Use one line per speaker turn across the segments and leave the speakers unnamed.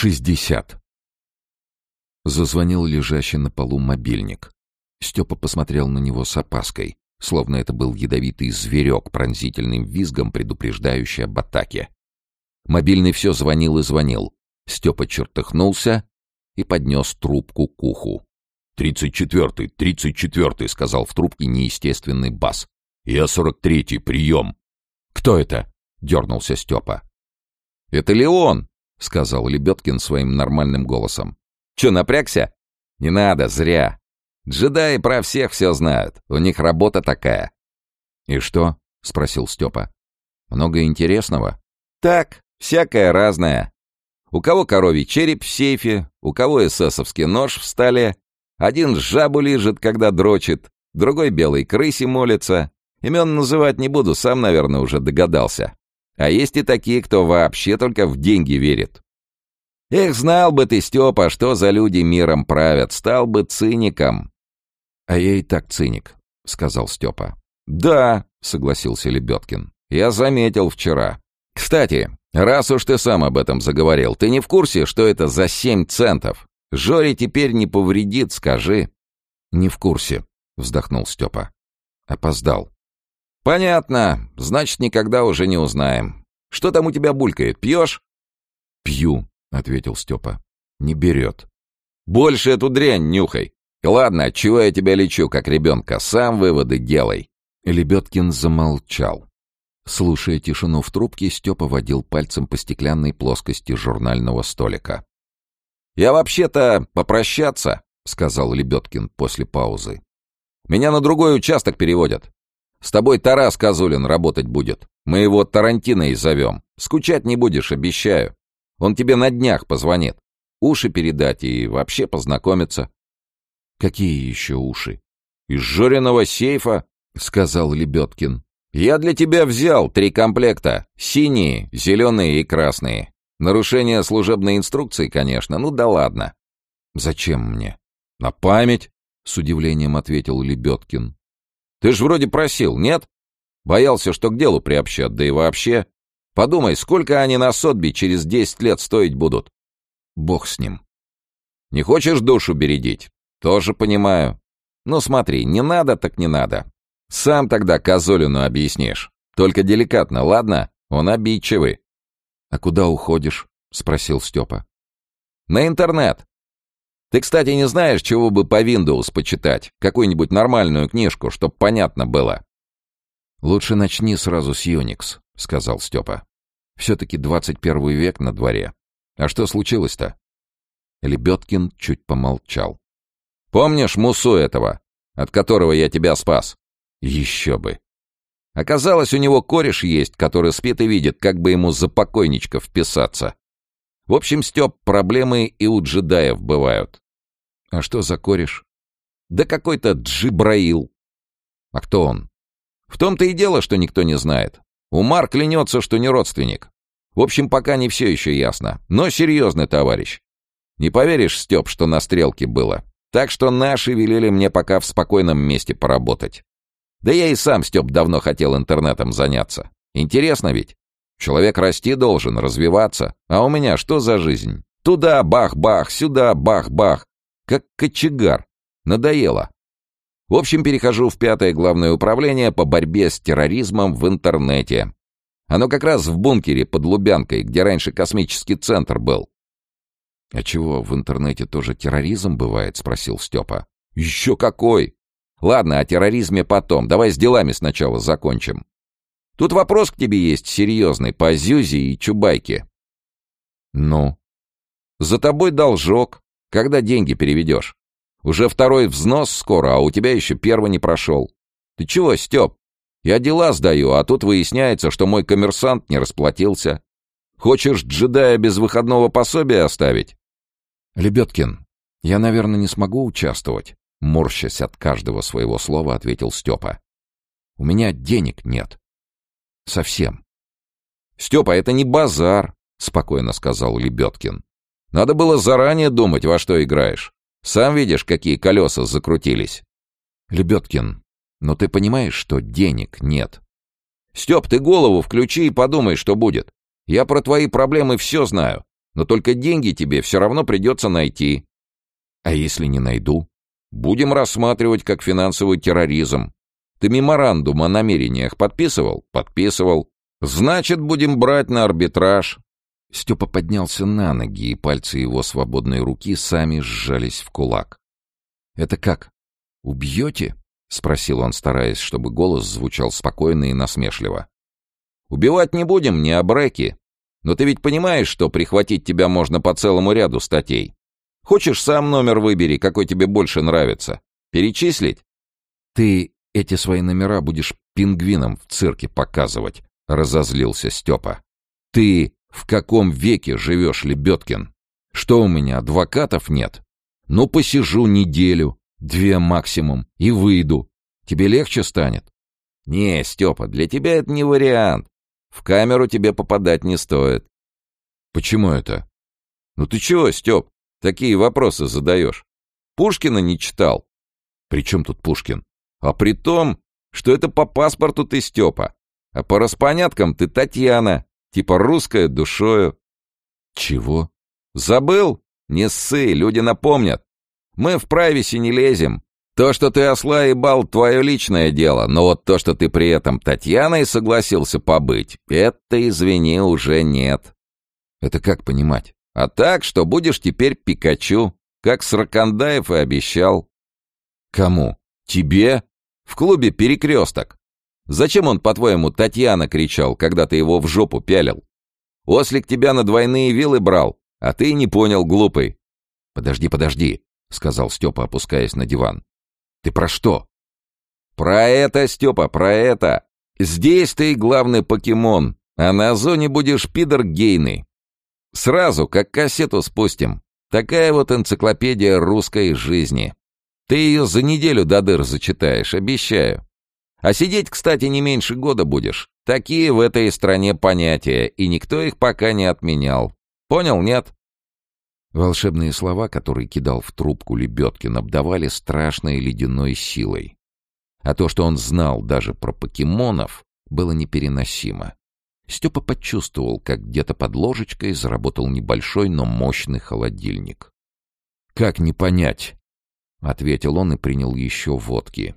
Шестьдесят. Зазвонил лежащий на полу мобильник. Степа посмотрел на него с опаской, словно это был ядовитый зверек пронзительным визгом, предупреждающий об атаке. Мобильный все звонил и звонил. Степа чертыхнулся и поднес трубку к уху. «Тридцать четвертый, тридцать четвертый», — сказал в трубке неестественный бас. «Я сорок третий, прием». «Кто это?» — дернулся Степа. «Это Леон», — сказал Лебедкин своим нормальным голосом. «Че, напрягся? Не надо, зря. Джедаи про всех все знают. У них работа такая». «И что?» — спросил Степа. «Много интересного?» «Так, всякое разное. У кого коровий череп в сейфе, у кого эсэсовский нож в столе. Один жабу лежит, когда дрочит, другой белой крысе молится. Имен называть не буду, сам, наверное, уже догадался. А есть и такие, кто вообще только в деньги верит. Эх, знал бы ты, Степа, что за люди миром правят, стал бы циником. А я и так циник, сказал Степа. Да, согласился Лебедкин. Я заметил вчера. Кстати, раз уж ты сам об этом заговорил, ты не в курсе, что это за семь центов? Жоре теперь не повредит, скажи. Не в курсе, вздохнул Степа. Опоздал. «Понятно. Значит, никогда уже не узнаем. Что там у тебя булькает? Пьешь?» «Пью», — ответил Степа. «Не берет». «Больше эту дрянь нюхай. Ладно, чего я тебя лечу, как ребенка? Сам выводы делай». Лебедкин замолчал. Слушая тишину в трубке, Степа водил пальцем по стеклянной плоскости журнального столика. «Я вообще-то попрощаться», — сказал Лебедкин после паузы. «Меня на другой участок переводят. С тобой Тарас Козулин работать будет. Мы его Тарантиной зовем. Скучать не будешь, обещаю. Он тебе на днях позвонит. Уши передать и вообще познакомиться». «Какие еще уши?» «Из Жориного сейфа», — сказал Лебедкин. «Я для тебя взял три комплекта. Синие, зеленые и красные. Нарушение служебной инструкции, конечно, ну да ладно». «Зачем мне?» «На память», — с удивлением ответил Лебедкин. Ты ж вроде просил, нет? Боялся, что к делу приобщат, да и вообще. Подумай, сколько они на сотби через десять лет стоить будут? Бог с ним. Не хочешь душу бередить? Тоже понимаю. Ну смотри, не надо так не надо. Сам тогда Козолину объяснишь. Только деликатно, ладно? Он обидчивый. А куда уходишь? Спросил Степа. На интернет. Ты, кстати, не знаешь, чего бы по Windows почитать? Какую-нибудь нормальную книжку, чтоб понятно было?» «Лучше начни сразу с Unix», — сказал Степа. «Все-таки 21 век на дворе. А что случилось-то?» Лебедкин чуть помолчал. «Помнишь Мусу этого, от которого я тебя спас?» «Еще бы!» Оказалось, у него кореш есть, который спит и видит, как бы ему за покойничка вписаться. В общем, Степ, проблемы и у джедаев бывают. А что за кореш? Да какой-то Джибраил. А кто он? В том-то и дело, что никто не знает. Умар клянется, что не родственник. В общем, пока не все еще ясно. Но серьезный товарищ. Не поверишь, Степ, что на стрелке было. Так что наши велели мне пока в спокойном месте поработать. Да я и сам, Степ, давно хотел интернетом заняться. Интересно ведь? Человек расти должен, развиваться. А у меня что за жизнь? Туда бах-бах, сюда бах-бах. Как кочегар. Надоело. В общем, перехожу в пятое главное управление по борьбе с терроризмом в интернете. Оно как раз в бункере под Лубянкой, где раньше космический центр был. «А чего, в интернете тоже терроризм бывает?» — спросил Степа. «Еще какой! Ладно, о терроризме потом. Давай с делами сначала закончим. Тут вопрос к тебе есть серьезный, по Зюзе и Чубайке. Ну? За тобой должок. Когда деньги переведешь? Уже второй взнос скоро, а у тебя еще первый не прошел. Ты чего, Степ? Я дела сдаю, а тут выясняется, что мой коммерсант не расплатился. Хочешь джедая без выходного пособия оставить? Лебедкин, я, наверное, не смогу участвовать. Морщась от каждого своего слова, ответил Степа. У меня денег нет. Совсем. «Степа, это не базар», — спокойно сказал Лебедкин. «Надо было заранее думать, во что играешь. Сам видишь, какие колеса закрутились». «Лебедкин, но ты понимаешь, что денег нет?» «Степ, ты голову включи и подумай, что будет. Я про твои проблемы все знаю.
Но только деньги тебе все равно придется найти.
А если не найду?
Будем рассматривать как финансовый терроризм. Ты меморандум о намерениях подписывал? Подписывал. Значит, будем брать на арбитраж.
Степа поднялся на ноги, и пальцы его свободной руки сами сжались в кулак. «Это как? Убьете?» — спросил он, стараясь, чтобы голос звучал спокойно и насмешливо.
«Убивать не будем, не обреки. Но ты ведь понимаешь, что прихватить тебя можно по целому ряду статей. Хочешь, сам номер выбери, какой тебе больше нравится. Перечислить?»
«Ты эти свои номера будешь пингвинам в цирке показывать», — разозлился Степа. «Ты в каком веке живешь, Лебедкин? Что у меня, адвокатов нет? Ну, посижу неделю, две максимум, и выйду. Тебе легче станет?»
«Не, Степа, для тебя это не вариант. В камеру тебе попадать не стоит».
«Почему это?»
«Ну ты чего, Степ, такие вопросы задаешь? Пушкина не читал?»
«При чем тут Пушкин?»
«А при том, что это по паспорту ты Степа, а по распоняткам ты Татьяна, типа русская душою».
«Чего?»
«Забыл? Не ссы, люди напомнят. Мы в прайвеси не лезем. То, что ты осла и бал, твое личное дело, но вот то, что ты при этом Татьяной согласился побыть, это, извини, уже нет».
«Это как понимать?»
«А так, что будешь теперь Пикачу, как Сракандаев и обещал».
«Кому?
Тебе? В клубе «Перекресток». Зачем он, по-твоему, Татьяна кричал, когда ты его в жопу пялил? Ослик тебя на двойные вилы брал, а ты не понял, глупый.
«Подожди, подожди», — сказал Степа, опускаясь на диван. «Ты про что?»
«Про это, Степа, про это. Здесь ты главный покемон, а на зоне будешь пидор гейный. Сразу, как кассету спустим. Такая вот энциклопедия русской жизни. Ты ее за неделю до дыр зачитаешь, обещаю. А сидеть, кстати, не меньше года будешь. Такие в этой стране понятия, и никто их пока не отменял. Понял, нет?»
Волшебные слова, которые кидал в трубку Лебедкин, обдавали страшной ледяной силой. А то, что он знал даже про покемонов, было непереносимо. Степа почувствовал, как где-то под ложечкой заработал небольшой, но мощный холодильник. «Как не понять?» — ответил он и принял еще водки.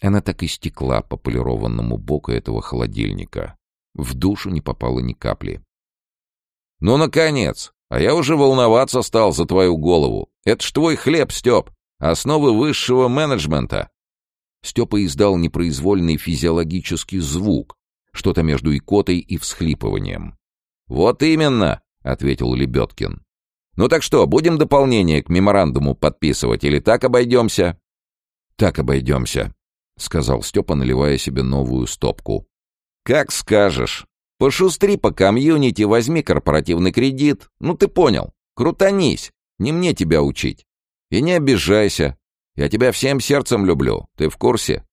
Она так и стекла по полированному боку этого холодильника. В душу не попало ни капли.
«Ну, наконец! А я уже волноваться стал за твою голову. Это ж твой хлеб, Степ. Основы высшего менеджмента».
Степа издал непроизвольный физиологический звук, что-то между икотой и всхлипыванием.
«Вот именно!» — ответил Лебедкин. «Ну так что, будем дополнение к меморандуму подписывать или так обойдемся?»
«Так обойдемся», — сказал Степа, наливая себе новую стопку.
«Как скажешь. Пошустри по комьюнити, возьми корпоративный кредит. Ну ты понял. Крутанись. Не мне тебя учить. И не обижайся. Я тебя всем сердцем люблю. Ты в курсе?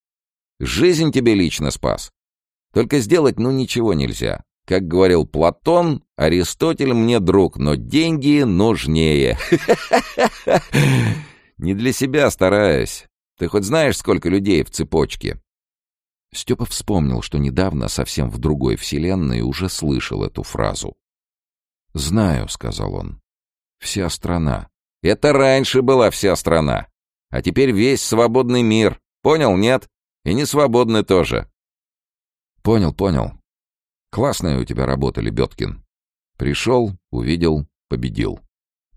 Жизнь тебе лично спас. Только сделать ну ничего нельзя. Как говорил Платон, Аристотель мне друг, но деньги нужнее. Не для себя стараюсь. Ты хоть знаешь, сколько людей в цепочке?»
Степа вспомнил, что недавно, совсем в другой вселенной, уже слышал эту фразу. «Знаю», — сказал он. «Вся страна».
«Это раньше была вся страна. А теперь весь свободный мир. Понял, нет? И не свободный тоже».
«Понял, понял. Классная у тебя работа, Лебедкин. Пришел, увидел, победил».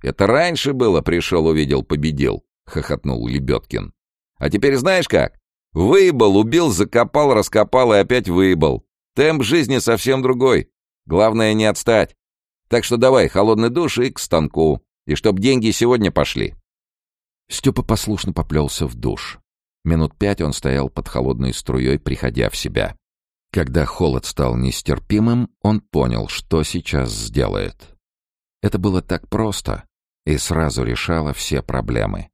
«Это раньше было «пришел, увидел, победил», — хохотнул Лебедкин. А теперь знаешь как? Выебал, убил, закопал, раскопал и опять выебал. Темп жизни совсем другой. Главное не отстать. Так что давай, холодный душ и к станку. И чтоб деньги сегодня пошли.
Степа послушно поплелся в душ. Минут пять он стоял под холодной струей, приходя в себя. Когда холод стал нестерпимым, он понял, что сейчас сделает. Это было так просто и сразу решало все проблемы.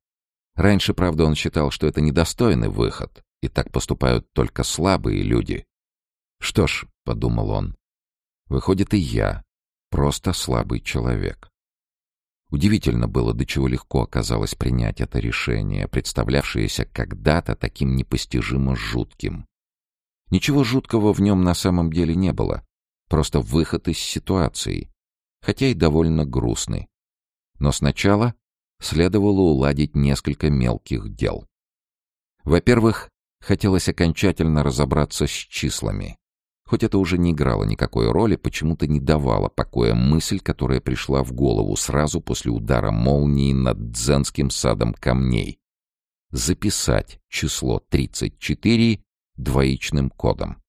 Раньше, правда, он считал, что это недостойный выход, и так поступают только слабые люди. «Что ж», — подумал он, — «выходит и я, просто слабый человек». Удивительно было, до чего легко оказалось принять это решение, представлявшееся когда-то таким непостижимо жутким. Ничего жуткого в нем на самом деле не было, просто выход из ситуации. хотя и довольно грустный. Но сначала следовало уладить несколько мелких дел. Во-первых, хотелось окончательно разобраться с числами. Хоть это уже не играло никакой роли, почему-то не давала покоя мысль, которая пришла в голову сразу после удара молнии над дзенским садом камней. Записать число 34 двоичным кодом.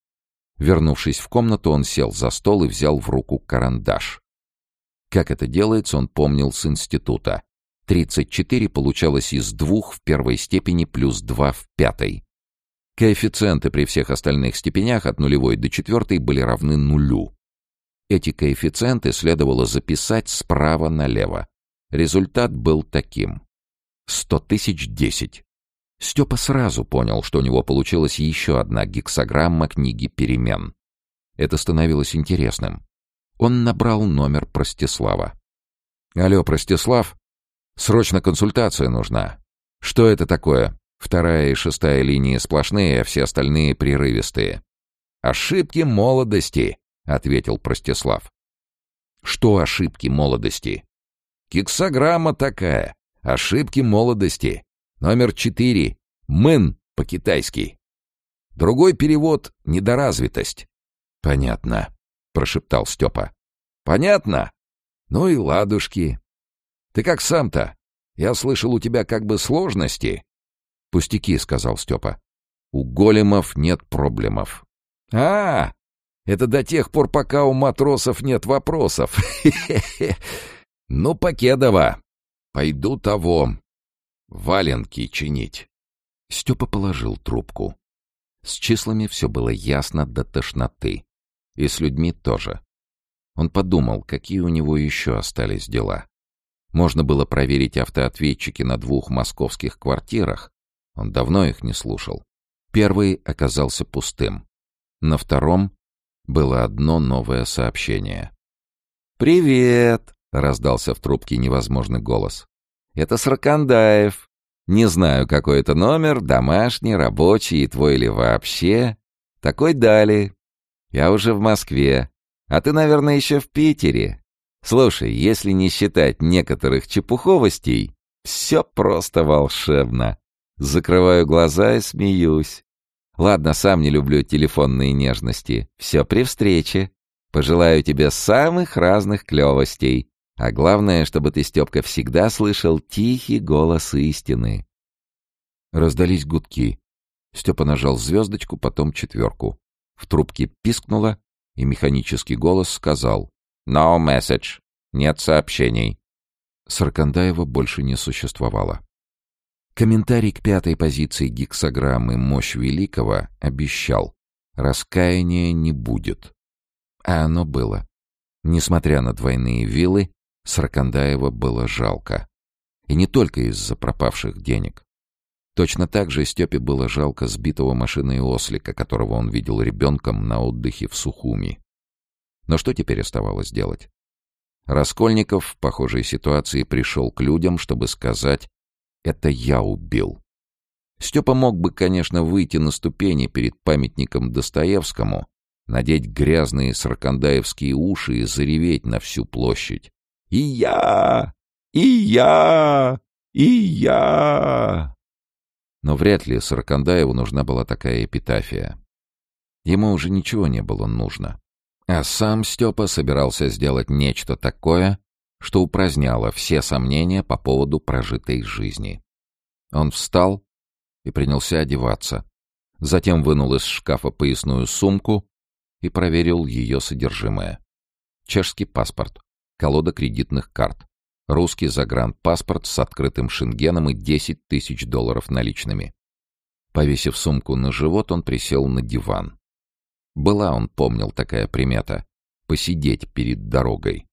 Вернувшись в комнату, он сел за стол и взял в руку карандаш. Как это делается, он помнил с института. 34 получалось из двух в первой степени плюс 2 в пятой. Коэффициенты при всех остальных степенях от нулевой до четвертой были равны нулю. Эти коэффициенты следовало записать справа налево. Результат был таким. 100 тысяч десять. Степа сразу понял, что у него получилась еще одна гексограмма книги перемен. Это становилось интересным. Он набрал номер Простислава. «Алло, Простислав? Срочно консультация нужна. Что это такое? Вторая и шестая линии сплошные, а все остальные прерывистые». «Ошибки молодости», — ответил Простислав. «Что ошибки молодости?» «Кексограмма такая. Ошибки молодости. Номер четыре. Мын по-китайски. Другой перевод — недоразвитость. Понятно, — прошептал Степа. Понятно? Ну и ладушки. Ты как сам-то? Я слышал, у тебя как бы сложности. Пустяки, — сказал Степа. У големов нет проблемов. А, это до тех пор, пока у матросов нет вопросов. Ну, Покедова, пойду того, валенки чинить. Степа положил трубку. С числами все было ясно до тошноты. И с людьми тоже. Он подумал, какие у него еще остались дела. Можно было проверить автоответчики на двух московских квартирах. Он давно их не слушал. Первый оказался пустым. На втором было одно новое сообщение. «Привет!» — раздался в трубке невозможный голос. Это Сракандаев. Не знаю, какой это номер, домашний, рабочий твой или вообще. Такой дали. Я уже в Москве. А ты, наверное, еще в Питере. Слушай, если не считать некоторых чепуховостей, все просто волшебно. Закрываю глаза и смеюсь. Ладно, сам не люблю телефонные нежности. Все при встрече. Пожелаю тебе самых разных клевостей. А главное, чтобы ты, Степка, всегда слышал тихий голос истины. Раздались гудки. Степа нажал звездочку, потом четверку. В трубке пискнуло, и механический голос сказал «No message. Нет сообщений». Саркандаева больше не существовало. Комментарий к пятой позиции гексограммы «Мощь Великого» обещал «Раскаяния не будет». А оно было. Несмотря на двойные вилы, Саркандаева было жалко. И не только из-за пропавших денег. Точно так же Степе было жалко сбитого машиной ослика, которого он видел ребенком на отдыхе в Сухуми. Но что теперь оставалось делать? Раскольников в похожей ситуации пришел к людям, чтобы сказать «это я убил». Степа мог бы, конечно, выйти на ступени перед памятником Достоевскому, надеть грязные саркандаевские уши и зареветь на всю площадь. И я! И я! И я! Но вряд ли Саркандаеву нужна была такая эпитафия. Ему уже ничего не было нужно. А сам Степа собирался сделать нечто такое, что упраздняло все сомнения по поводу прожитой жизни. Он встал и принялся одеваться. Затем вынул из шкафа поясную сумку и проверил ее содержимое. Чешский паспорт, колода кредитных карт, русский загранпаспорт с открытым шенгеном и 10 тысяч долларов наличными. Повесив сумку на живот, он присел на диван. Была, он помнил, такая примета — посидеть перед дорогой.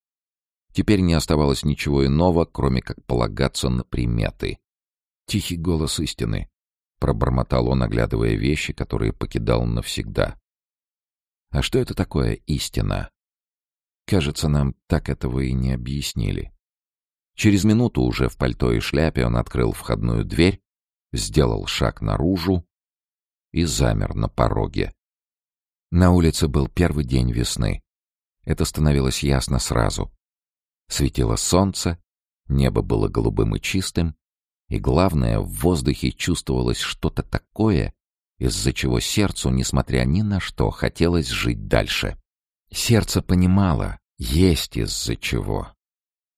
Теперь не оставалось ничего иного, кроме как полагаться на приметы. «Тихий голос истины», — пробормотал он, оглядывая вещи, которые покидал навсегда. «А что это такое истина?» Кажется, нам так этого и не объяснили. Через минуту уже в пальто и шляпе он открыл входную дверь, сделал шаг наружу и замер на пороге. На улице был первый день весны. Это становилось ясно сразу. Светило солнце, небо было голубым и чистым, и, главное, в воздухе чувствовалось что-то такое, из-за чего сердцу, несмотря ни на что, хотелось жить дальше. Сердце понимало, есть из-за чего.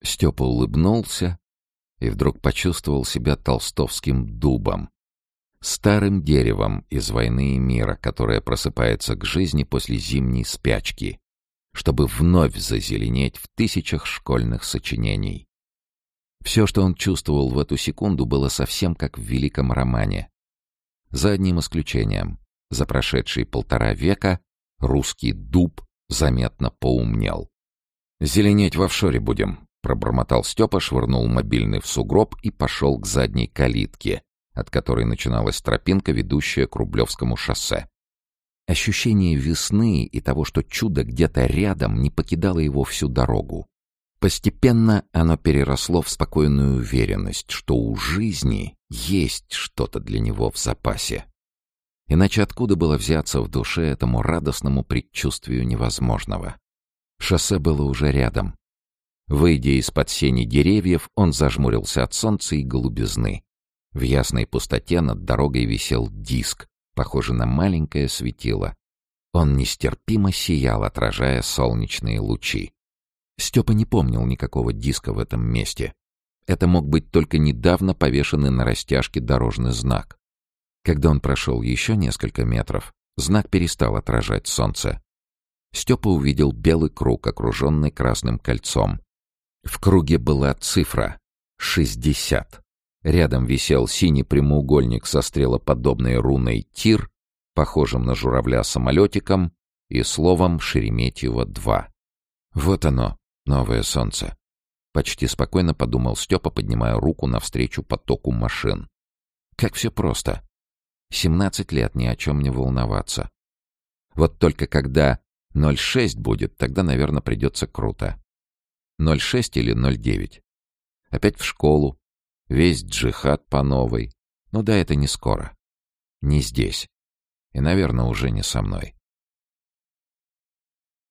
Степа улыбнулся и вдруг почувствовал себя толстовским дубом, старым деревом из «Войны и мира», которое просыпается к жизни после зимней спячки, чтобы вновь зазеленеть в тысячах школьных сочинений. Все, что он чувствовал в эту секунду, было совсем как в великом романе. За одним исключением. За прошедшие полтора века русский дуб заметно поумнел. «Зеленеть в офшоре будем», — пробормотал Степа, швырнул мобильный в сугроб и пошел к задней калитке, от которой начиналась тропинка, ведущая к Рублевскому шоссе. Ощущение весны и того, что чудо где-то рядом, не покидало его всю дорогу. Постепенно оно переросло в спокойную уверенность, что у жизни есть что-то для него в запасе. Иначе откуда было взяться в душе этому радостному предчувствию невозможного? Шоссе было уже рядом. Выйдя из-под сени деревьев, он зажмурился от солнца и голубизны. В ясной пустоте над дорогой висел диск, похожий на маленькое светило. Он нестерпимо сиял, отражая солнечные лучи. Степа не помнил никакого диска в этом месте. Это мог быть только недавно повешенный на растяжке дорожный знак. Когда он прошел еще несколько метров, знак перестал отражать солнце. Степа увидел белый круг, окруженный красным кольцом. В круге была цифра — шестьдесят. Рядом висел синий прямоугольник со стрелоподобной руной «Тир», похожим на журавля самолетиком, и словом «Шереметьево-2». Вот оно, новое солнце. Почти спокойно подумал Степа, поднимая руку навстречу потоку машин. Как все просто. Семнадцать лет ни о чем не волноваться. Вот только когда 0,6 будет, тогда, наверное, придется круто. 0,6 или 0,9. Опять в школу, Весь джихад по новой. Ну да, это не скоро. Не здесь. И, наверное, уже не со мной.